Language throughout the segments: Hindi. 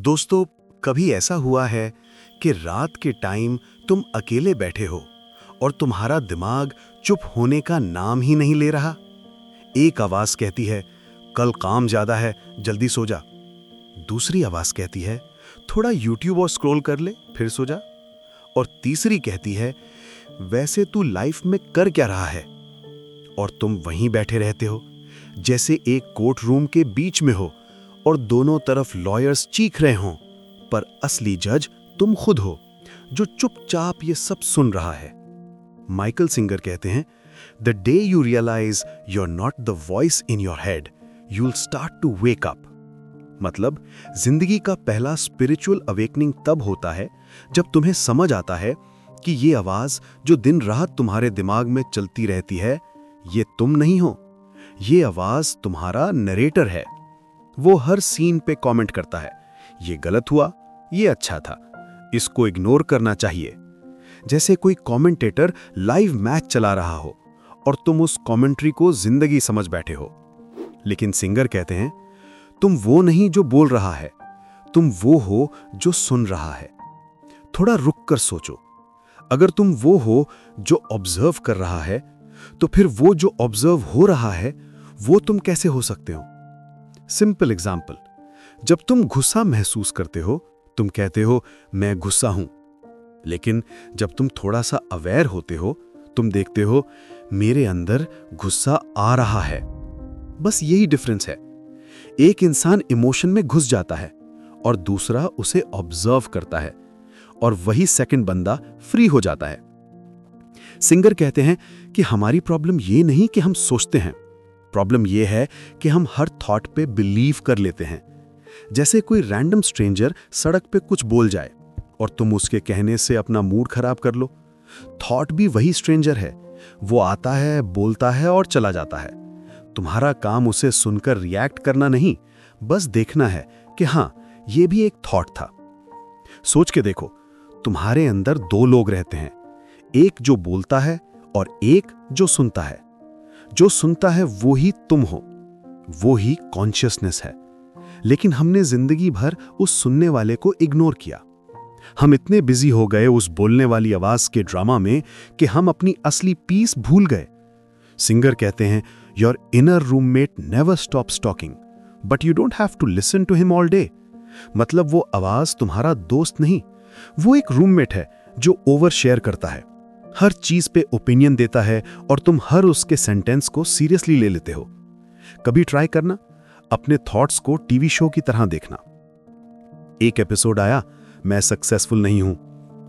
दोस्तों, कभी ऐसा हुआ है कि रात के टाइम तुम अकेले बैठे हो और तुम्हारा दिमाग चुप होने का नाम ही नहीं ले रहा? एक आवाज़ कहती है, कल काम ज़्यादा है, जल्दी सो जा। दूसरी आवाज़ कहती है, थोड़ा यूट्यूब और स्क्रॉल कर ले, फिर सो जा। और तीसरी कहती है, वैसे तू लाइफ में कर क्या रहा है? और तुम वहीं बैठे रहते हो, जैसे एक कोर्ट रूम के बीच में हो और दोनों तरफ़ लॉयर्स चीख रहे हों, पर असली जज तुम खुद हो, जो चुपचाप ये सब सुन रहा है। माइकल सिंगर कहते हैं the day you realize you are not the voice in your head you start to wake up मतलब ज़िंदगी का पहला स्पिरिचुअल अवेकनिंग तब होता है, जब तुम्हें समझ आता है कि ये आवाज़ जो दिन रात तुम्हारे दिमाग में चलती रहती है, ये तुम नहीं हो। ये आवाज़ तुम्हारा नरेटर है। वो हर सीन पे कमेंट करता है। ये गलत हुआ, ये अच्छा था। इसको इग्नोर करना चाहिए। जैसे कोई कमेंटेटर लाइव मैच चला रहा हो और तुम उस कमेंट्री को ज़िंदगी समझ बैठे हो। लेकिन सिंगर कहते हैं, तुम वो नहीं जो बोल रहा है, तुम वो हो जो सुन रहा है। थोड़ा रुक कर सोचो। अगर तुम वो हो जो ऑब्ज़र्व कर रहा है तो फिर वो जो ऑब्ज़र्व हो रहा है, वो तुम कैसे हो सकते हो? सिंपल एग्ज़ाम्पल जब तुम गुस्सा महसूस करते हो, तुम कहते हो, मैं गुस्सा हूँ. लेकिन जब तुम थोड़ा सा अवेयर होते हो, तुम देखते हो, मेरे अंदर गुस्सा आ रहा है। बस यही डिफरेंस है। एक इंसान इमोशन में घुस जाता है और दूसरा उसे ऑब्ज़र्व करता है और वही सेकंड बंदा फ्री हो जाता है। सिंगर कहते हैं कि हमारी प्रॉब्लम ये नहीं कि हम सोचते हैं। प्रॉब्लम यह है कि हम हर थॉट पे बिलीव कर लेते हैं। जैसे कोई रैंडम स्ट्रेंजर सड़क पे कुछ बोल जाए और तुम उसके कहने से अपना मूड खराब कर लो। थॉट भी वही स्ट्रेंजर है। वो आता है, बोलता है और चला जाता है। तुम्हारा काम उसे सुनकर रिएक्ट करना नहीं, बस देखना है कि हाँ, ये भी एक थॉट था। सोच के देखो, तुम्हारे अंदर दो लोग रहते हैं। एक जो बोलता है और एक जो सुनता है। जो सुनता है वो ही तुम हो, वो ही कॉन्शियसनेस है। लेकिन हमने ज़िंदगी भर उस सुनने वाले को इग्नोर किया। हम इतने बिज़ी हो गए उस बोलने वाली आवाज़ के ड्रामा में कि हम अपनी असली पीस भूल गए। सिंगर कहते हैं your inner roommate never stop talking but you don't have to listen to him all day मतलब वो आवाज़ तुम्हारा दोस्त नहीं, वो एक रूममेट है जो ओवर शेयर करता है। हर चीज़ पे ओपिनियन देता है और तुम हर उसके सेंटेंस को सीरियसली ले लेते हो। कभी ट्राई करना, अपने थॉट्स को टीवी शो की तरह देखना। एक एपिसोड आया, मैं सक्सेसफुल नहीं हूँ।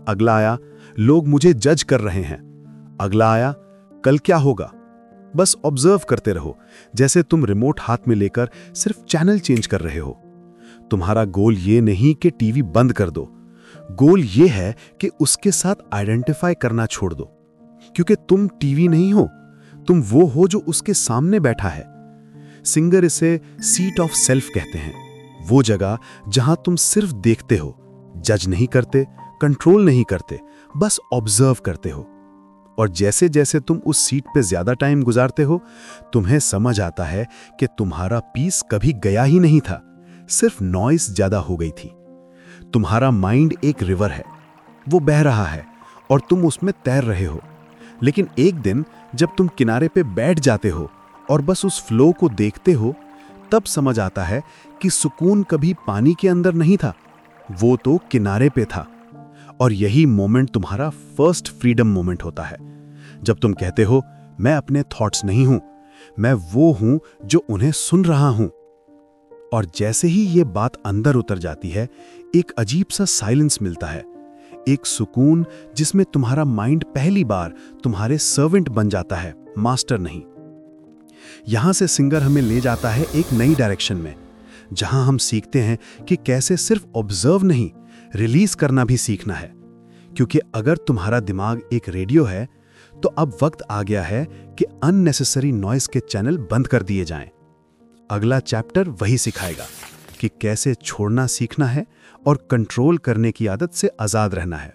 अगला आया, लोग मुझे जज कर रहे हैं। अगला आया, कल क्या होगा? बस ऑब्ज़र्व करते रहो, जैसे तुम रिमोट हाथ में लेकर सिर्फ़ चैनल चेंज कर रहे हो। तुम्हारा गोल ये नहीं कि टीवी बंद कर दो। गोल ये है कि उसके साथ आइडेंटिफाई करना छोड़ दो। क्योंकि तुम टीवी नहीं हो, तुम वो हो जो उसके सामने बैठा है। सिंगर इसे सीट ऑफ़ सेल्फ कहते हैं। वो जगह जहाँ तुम सिर्फ़ देखते हो जज नहीं करते कंट्रोल नहीं करते, बस ऑब्ज़र्व करते हो। और जैसे जैसे तुम उस सीट पे ज़्यादा टाइम गुजारते हो, तुम्हें समझ आता है कि तुम्हारा पीस कभी गया ही नहीं था, सिर्फ़ नॉइस ज़्यादा हो गई थी। तुम्हारा माइंड एक रिवर है, वो बह रहा है और तुम उसमें तैर रहे हो। लेकिन एक दिन जब तुम किनारे पे बैठ जाते हो और बस उस फ्लो को देखते हो, तब समझ आता है कि सुकून कभी पानी के अंदर नहीं था, वो तो किनारे पे था। और यही मोमेंट तुम्हारा फ़र्स्ट फ्रीडम मोमेंट होता है। जब तुम कहते हो, मैं अपने थॉट्स नहीं हूँ, मैं वो हूँ जो उन्हें सुन रहा हूँ। और जैसे ही ये बात अंदर उतर जाती है एक अजीब सा साइलेंस मिलता है। एक सुकून जिसमें तुम्हारा माइंड पहली बार तुम्हारे सर्वेंट बन जाता है, मास्टर नहीं। यहाँ से सिंगर हमें ले जाता है एक नई डायरेक्शन में, जहाँ हम सीखते हैं कि कैसे सिर्फ़ ऑब्ज़र्व नहीं, रिलीज़ करना भी सीखना है। क्योंकि अगर तुम्हारा दिमाग एक रेडियो है तो अब वक्त आ गया है कि अननेसेसरी नॉइस के चैनल बंद कर दिए जाएँ। अगला चैप्टर वही सिखाएगा। कि कैसे छोड़ना सीखना है और कंट्रोल करने की आदत से आज़ाद रहना है।